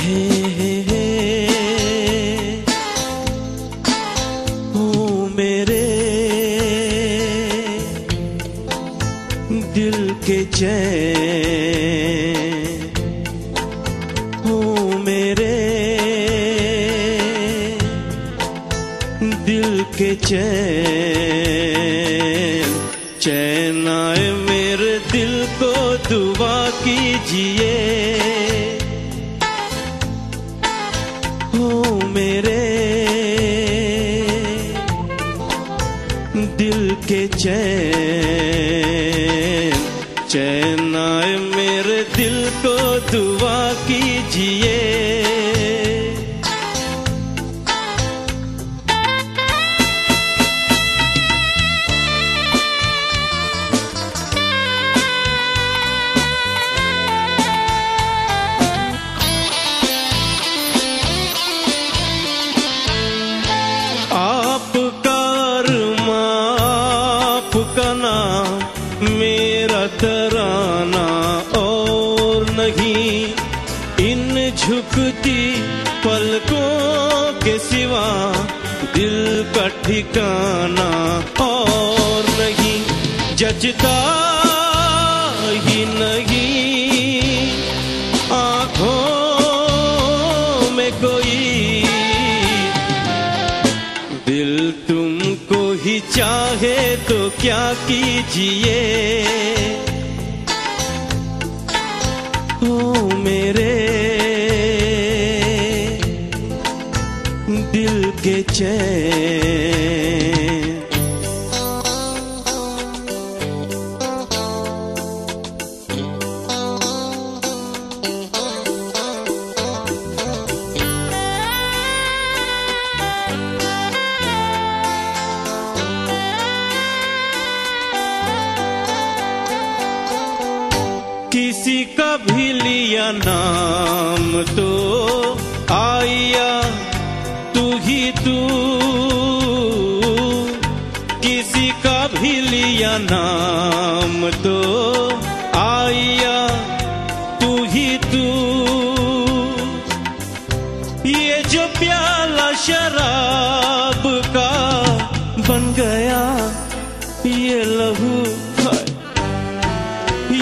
हे हे हे। ओ मेरे। दिल के चैन। ओ मेरे। दिल के चैन। मेरे दिल के चैन चैन आए मेरे दिल को दुआ झुकती पलकों के सिवा दिल का ठिकाना और नहीं, जचता ही नहीं आँखों में कोई। दिल तुमको ही चाहे तो क्या कीजिए? ओ मेरे दिल के चैन। किसी का भी लिया नाम तो किसी का भी लिया नाम तो आया तू ही तू। ये जो प्याला शराब का बन गया, ये लहू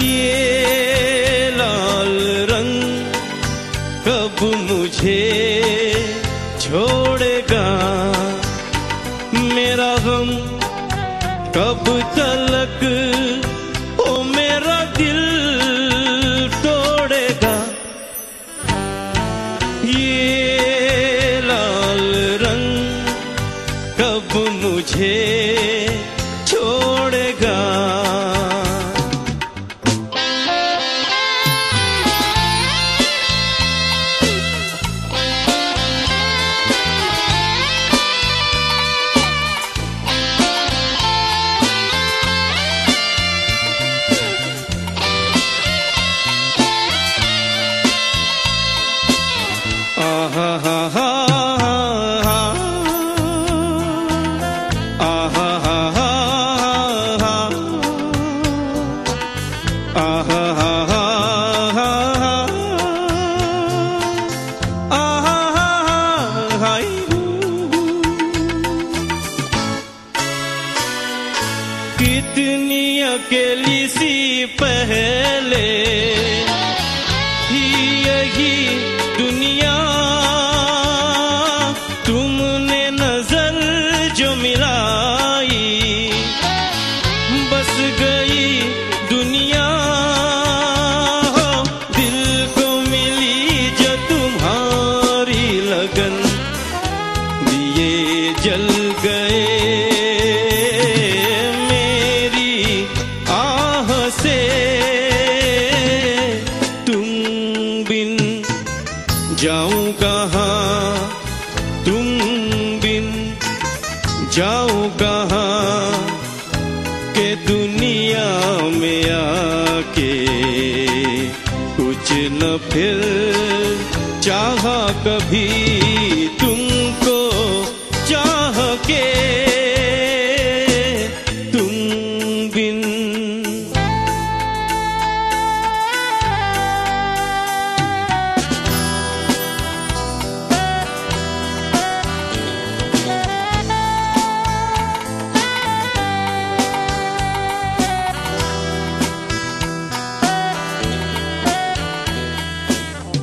ये लाल रंग कब मुझे छोड़ेगा? कब तलक सी पहले ही यही दुनिया न फिर चाहा कभी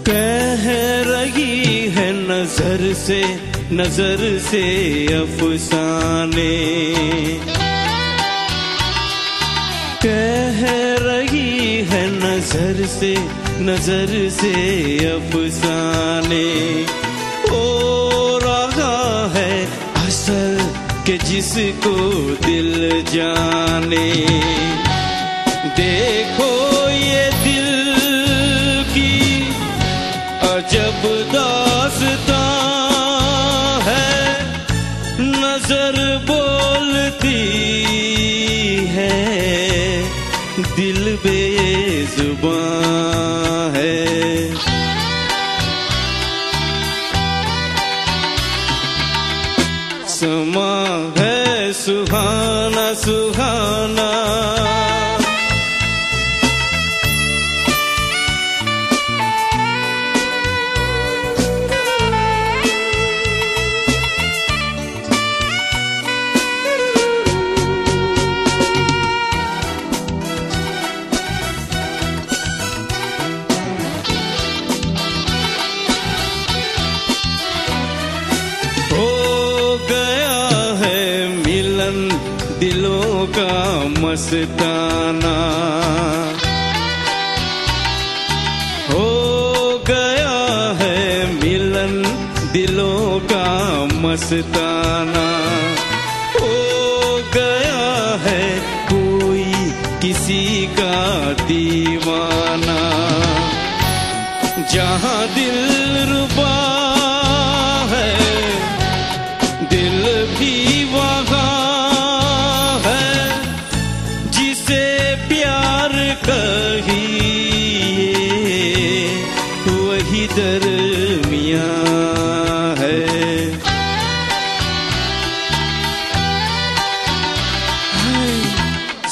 कह रही है नज़र से नज़र से अफसाने। कह रही है नज़र से नज़र से अफसाने। ओ रहा है असल के जिसको दिल जाने। देखो ये दिल अजब दासता है नज़र बोलती है। दिल बेजुबान है। समा है सुहाना सुहाना। दिलों का मस्ताना। हो गया है मिलन दिलों का मस्ताना। हो गया है कोई किसी का दीवाना। जहाँ दिल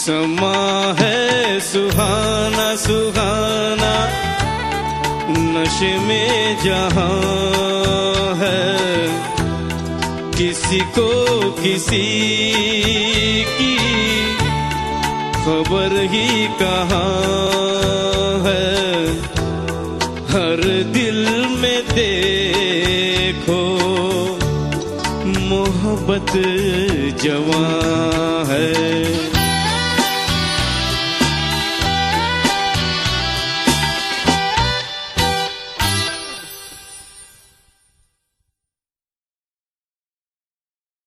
समा है सुहाना सुहाना, नशे में जहाँ है। किसी को किसी की खबर ही कहाँ है। हर दिल में देखो, मोहब्बत जवां है।